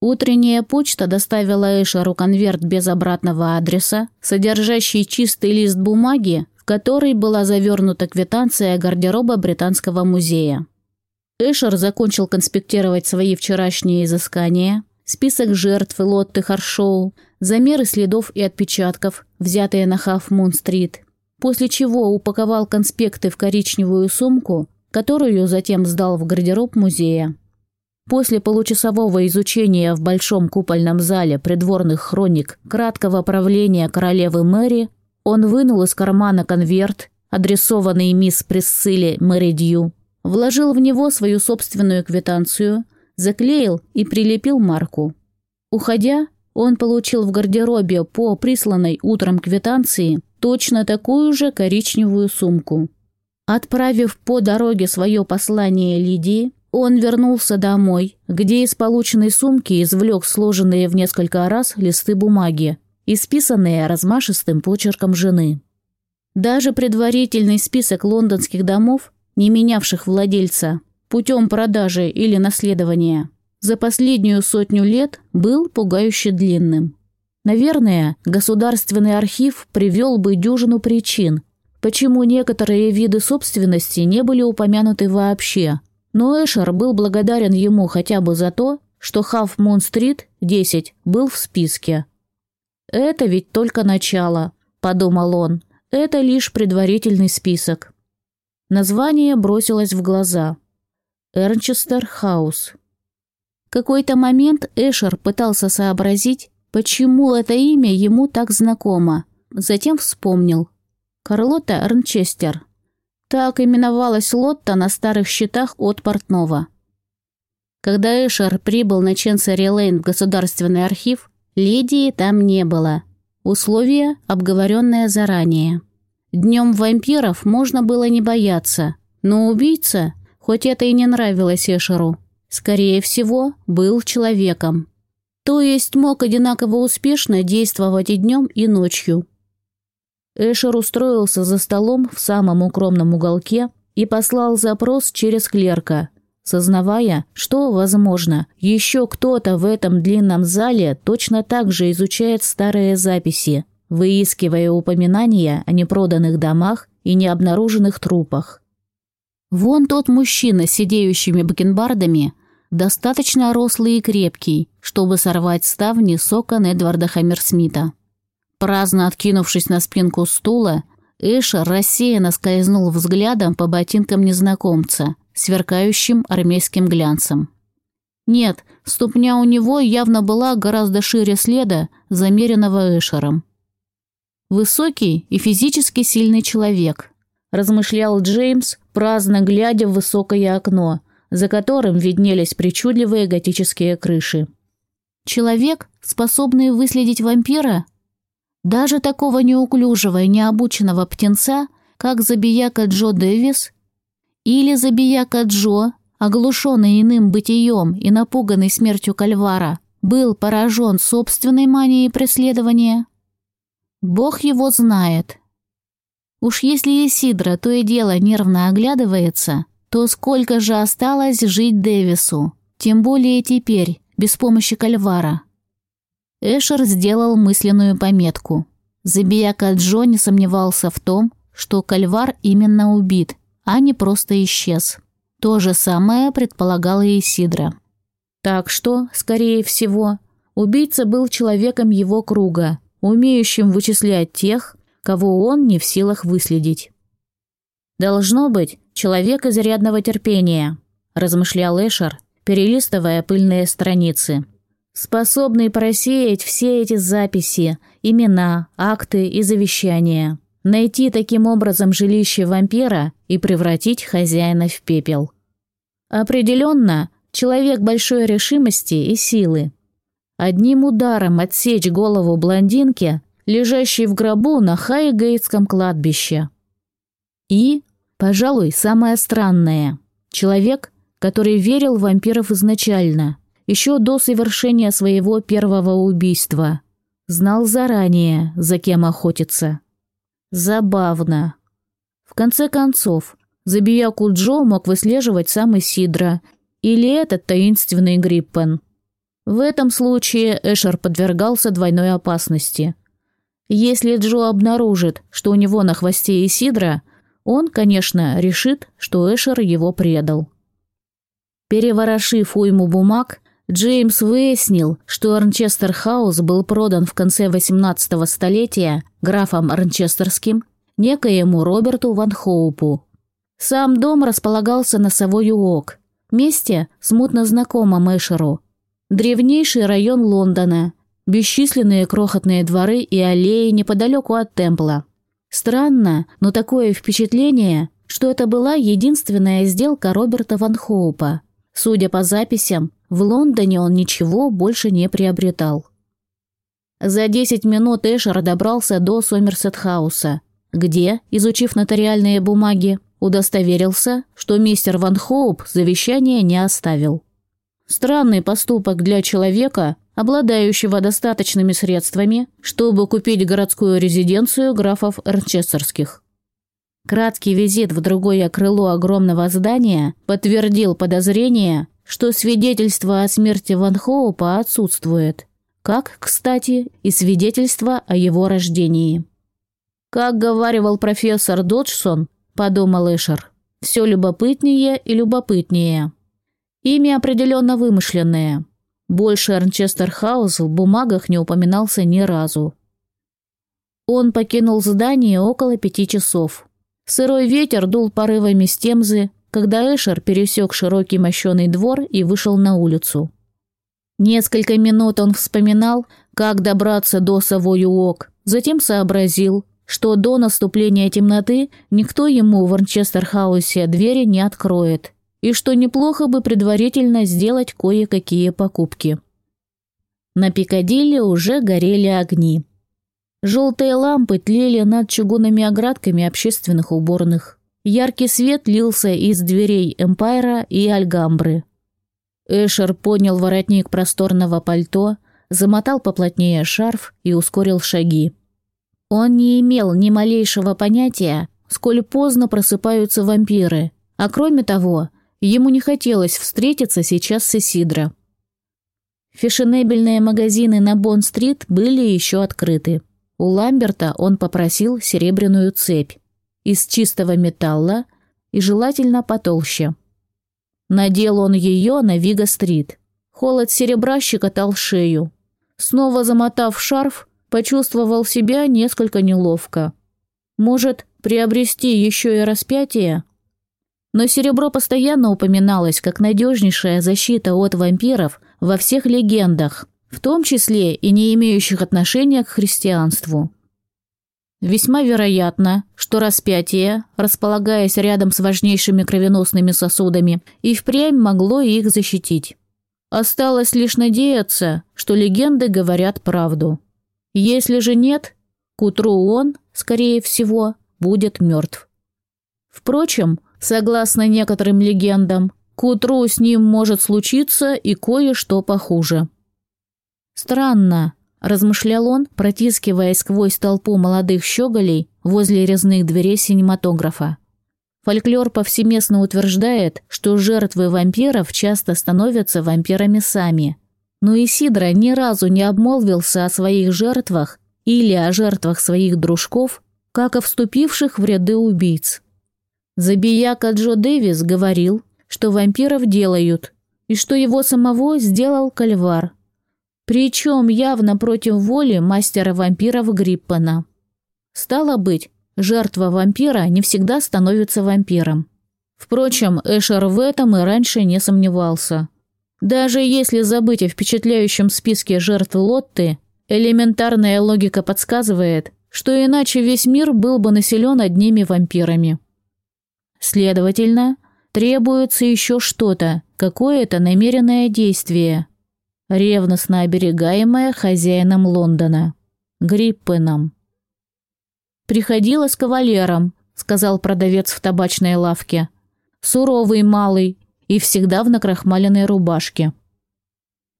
Утренняя почта доставила Эшеру конверт без обратного адреса, содержащий чистый лист бумаги, в который была завернута квитанция гардероба Британского музея. Эшер закончил конспектировать свои вчерашние изыскания, список жертв Лотты Харшоу, замеры следов и отпечатков, взятые на Хаф-Мун-стрит, после чего упаковал конспекты в коричневую сумку, которую затем сдал в гардероб музея. После получасового изучения в большом купольном зале придворных хроник краткого правления королевы Мэри, он вынул из кармана конверт, адресованный мисс Присцилле Мэри Дью, вложил в него свою собственную квитанцию, заклеил и прилепил марку. Уходя, он получил в гардеробе по присланной утром квитанции точно такую же коричневую сумку. Отправив по дороге свое послание Лидии, он вернулся домой, где из полученной сумки извлек сложенные в несколько раз листы бумаги, исписанные размашистым почерком жены. Даже предварительный список лондонских домов не менявших владельца, путем продажи или наследования, за последнюю сотню лет был пугающе длинным. Наверное, государственный архив привел бы дюжину причин, почему некоторые виды собственности не были упомянуты вообще, но Эшер был благодарен ему хотя бы за то, что Халф Мун Стрит, 10, был в списке. «Это ведь только начало», – подумал он, – «это лишь предварительный список». Название бросилось в глаза. Эрнчестер Хаус. Какой-то момент Эшер пытался сообразить, почему это имя ему так знакомо. Затем вспомнил. Карлота Эрнчестер. Так именовалась Лотта на старых счетах от портного. Когда Эшер прибыл на Ченсери Лейн в государственный архив, леди там не было. Условия, обговоренные заранее. Днем вампиров можно было не бояться, но убийца, хоть это и не нравилось Эшеру, скорее всего, был человеком. То есть мог одинаково успешно действовать и днем, и ночью. Эшер устроился за столом в самом укромном уголке и послал запрос через клерка, сознавая, что, возможно, еще кто-то в этом длинном зале точно так же изучает старые записи, выискивая упоминания о непроданных домах и необнаруженных трупах. Вон тот мужчина с сидеющими бакенбардами, достаточно рослый и крепкий, чтобы сорвать ставни с окон Эдварда Хаммерсмита. Праздно откинувшись на спинку стула, Эшер рассеянно скользнул взглядом по ботинкам незнакомца, сверкающим армейским глянцем. Нет, ступня у него явно была гораздо шире следа, замеренного Эшером. Высокий и физически сильный человек, размышлял Джеймс, праздно глядя в высокое окно, за которым виднелись причудливые готические крыши. Человек, способный выследить вампира? Даже такого неуклюжего и необученного птенца, как забияка Джо Дэвис? Или забияка Джо, оглушенный иным бытием и напуганный смертью Кальвара, был поражен собственной манией преследования? Бог его знает. Уж если Исидра то и дело нервно оглядывается, то сколько же осталось жить Дэвису, тем более теперь, без помощи Кальвара. Эшер сделал мысленную пометку. Забияка Джо не сомневался в том, что Кальвар именно убит, а не просто исчез. То же самое предполагала Исидра. Так что, скорее всего, убийца был человеком его круга, умеющим вычислять тех, кого он не в силах выследить. «Должно быть, человек изрядного терпения», – размышлял Эшер, перелистывая пыльные страницы. «Способный просеять все эти записи, имена, акты и завещания, найти таким образом жилище вампира и превратить хозяина в пепел. Определенно, человек большой решимости и силы, Одним ударом отсечь голову блондинки, лежащей в гробу на Хайгейтском кладбище. И, пожалуй, самое странное. Человек, который верил в вампиров изначально, еще до совершения своего первого убийства. Знал заранее, за кем охотиться. Забавно. В конце концов, забияку Джо мог выслеживать сам Исидра или этот таинственный Гриппен. В этом случае Эшер подвергался двойной опасности. Если Джо обнаружит, что у него на хвосте Исидра, он, конечно, решит, что Эшер его предал. Переворошив уйму бумаг, Джеймс выяснил, что Арнчестер Хаус был продан в конце 18 столетия графом Арнчестерским некоему Роберту Ван Хоупу. Сам дом располагался на Савой-Уок, месте, смутно знакомом Эшеру. Древнейший район Лондона, бесчисленные крохотные дворы и аллеи неподалеку от Темпла. Странно, но такое впечатление, что это была единственная сделка Роберта Ван Хоупа. Судя по записям, в Лондоне он ничего больше не приобретал. За 10 минут Эшер добрался до Сомерсет-хауса, где, изучив нотариальные бумаги, удостоверился, что мистер Ван Хоуп завещание не оставил. Странный поступок для человека, обладающего достаточными средствами, чтобы купить городскую резиденцию графов Эрчестерских. Краткий визит в другое крыло огромного здания подтвердил подозрение, что свидетельство о смерти Ван Хоупа отсутствует, как, кстати, и свидетельство о его рождении. Как говаривал профессор Доджсон, подумал Эшер, все любопытнее и любопытнее. Имя определенно вымышленное. Больше Эрнчестер Хаус в бумагах не упоминался ни разу. Он покинул здание около пяти часов. Сырой ветер дул порывами с Темзы, когда Эшер пересек широкий мощеный двор и вышел на улицу. Несколько минут он вспоминал, как добраться до Савой-Уок, затем сообразил, что до наступления темноты никто ему в Орчестер-хаусе двери не откроет, и что неплохо бы предварительно сделать кое-какие покупки. На Пикадилли уже горели огни. Желтые лампы тлели над чугунными оградками общественных уборных. Яркий свет лился из дверей Эмпайра и Альгамбры. Эшер поднял воротник просторного пальто, замотал поплотнее шарф и ускорил шаги. Он не имел ни малейшего понятия, сколь поздно просыпаются вампиры, а кроме того, ему не хотелось встретиться сейчас с Исидро. Фешенебельные магазины на Бонн-стрит были еще открыты. У Ламберта он попросил серебряную цепь из чистого металла и желательно потолще. Надел он ее на Вига-стрит. Холод серебра щекотал шею. Снова замотав шарф, почувствовал себя несколько неловко. Может, приобрести еще и распятие? Но серебро постоянно упоминалось как надежнейшая защита от вампиров во всех легендах, в том числе и не имеющих отношения к христианству. Весьма вероятно, что распятие, располагаясь рядом с важнейшими кровеносными сосудами, и впрямь могло их защитить. Осталось лишь надеяться, что легенды говорят правду. Если же нет, к утру он, скорее всего, будет мертв. Впрочем, согласно некоторым легендам, к утру с ним может случиться и кое-что похуже. Странно, размышлял он, протискиваясь сквозь толпу молодых щеголей возле резных дверей синематографа. Фольклор повсеместно утверждает, что жертвы вампиров часто становятся вампирами сами – но Исидра ни разу не обмолвился о своих жертвах или о жертвах своих дружков, как о вступивших в ряды убийц. Забияка Джо Дэвис говорил, что вампиров делают, и что его самого сделал Кальвар. Причем явно против воли мастера вампиров Гриппана. Стало быть, жертва вампира не всегда становится вампиром. Впрочем, Эшер в этом и раньше не сомневался. Даже если забыть о впечатляющем списке жертв Лотты, элементарная логика подсказывает, что иначе весь мир был бы населен одними вампирами. Следовательно, требуется еще что-то, какое-то намеренное действие, ревностно оберегаемое хозяином Лондона, Гриппеном. «Приходила с кавалером», — сказал продавец в табачной лавке. «Суровый малый, и всегда в накрахмаленной рубашке.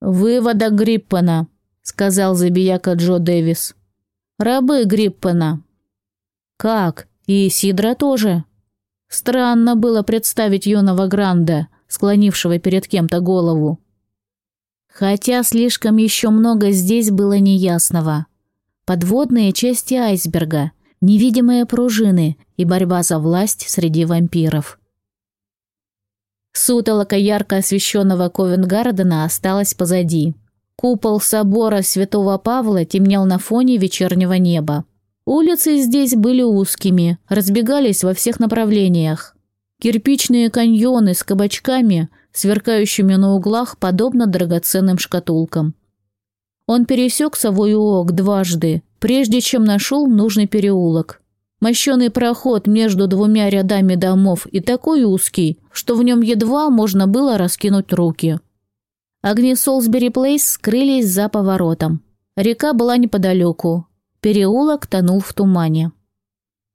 «Вывода Гриппена», — сказал забияка Джо Дэвис. «Рабы Гриппена». «Как? И Сидра тоже?» Странно было представить юного Гранда, склонившего перед кем-то голову. Хотя слишком еще много здесь было неясного. Подводные части айсберга, невидимые пружины и борьба за власть среди вампиров. Сутолока ярко освещенного Ковенгардена осталась позади. Купол собора Святого Павла темнел на фоне вечернего неба. Улицы здесь были узкими, разбегались во всех направлениях. Кирпичные каньоны с кабачками, сверкающими на углах, подобно драгоценным шкатулкам. Он пересек Совой Уок дважды, прежде чем нашел нужный переулок. Мощеный проход между двумя рядами домов и такой узкий, что в нем едва можно было раскинуть руки. Огни Солсбери Плейс скрылись за поворотом. Река была неподалеку. Переулок тонул в тумане.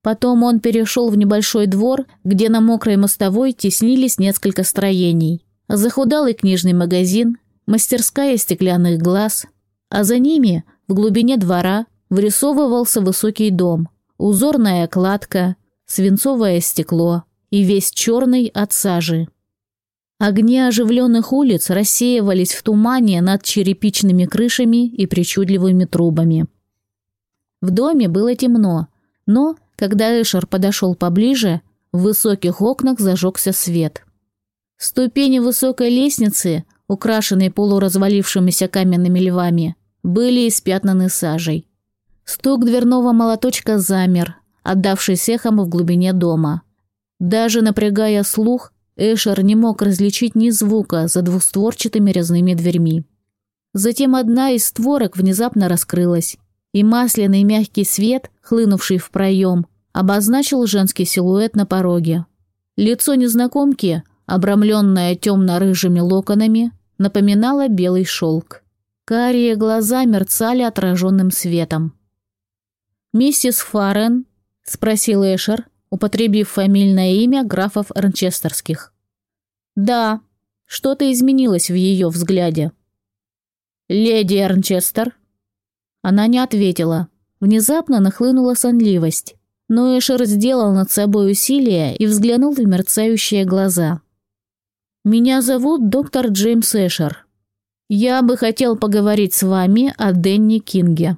Потом он перешел в небольшой двор, где на мокрой мостовой теснились несколько строений. Захудалый книжный магазин, мастерская стеклянных глаз, а за ними, в глубине двора, вырисовывался высокий дом, узорная кладка, свинцовое стекло и весь черный от сажи. Огни оживленных улиц рассеивались в тумане над черепичными крышами и причудливыми трубами. В доме было темно, но, когда Эшер подошел поближе, в высоких окнах зажегся свет. Ступени высокой лестницы, украшенные полуразвалившимися каменными львами, были испятнаны сажей. Стук дверного молоточка замер, отдавшись эхом в глубине дома. Даже напрягая слух, Эшер не мог различить ни звука за двустворчатыми резными дверьми. Затем одна из створок внезапно раскрылась, и масляный мягкий свет, хлынувший в проем, обозначил женский силуэт на пороге. Лицо незнакомки, обрамленное темно-рыжими локонами, напоминало белый шелк. Карие глаза мерцали отраженным светом. «Миссис Фарен?» – спросил Эшер, употребив фамильное имя графов Эрнчестерских. «Да, что-то изменилось в ее взгляде». «Леди Эрнчестер?» Она не ответила. Внезапно нахлынула сонливость. Но Эшер сделал над собой усилие и взглянул в мерцающие глаза. «Меня зовут доктор Джеймс Эшер. Я бы хотел поговорить с вами о Денни Кинге».